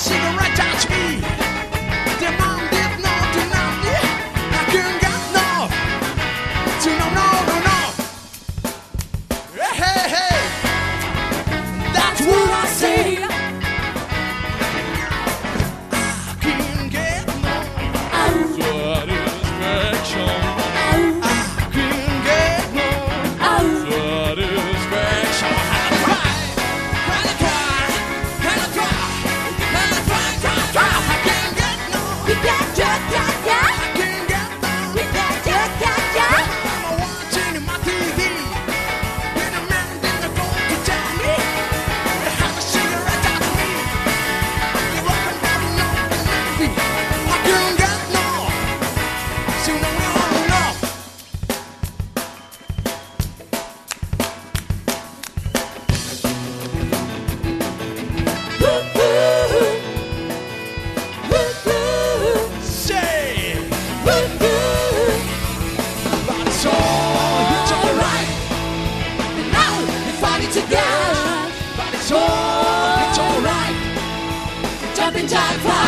Cigarette together. But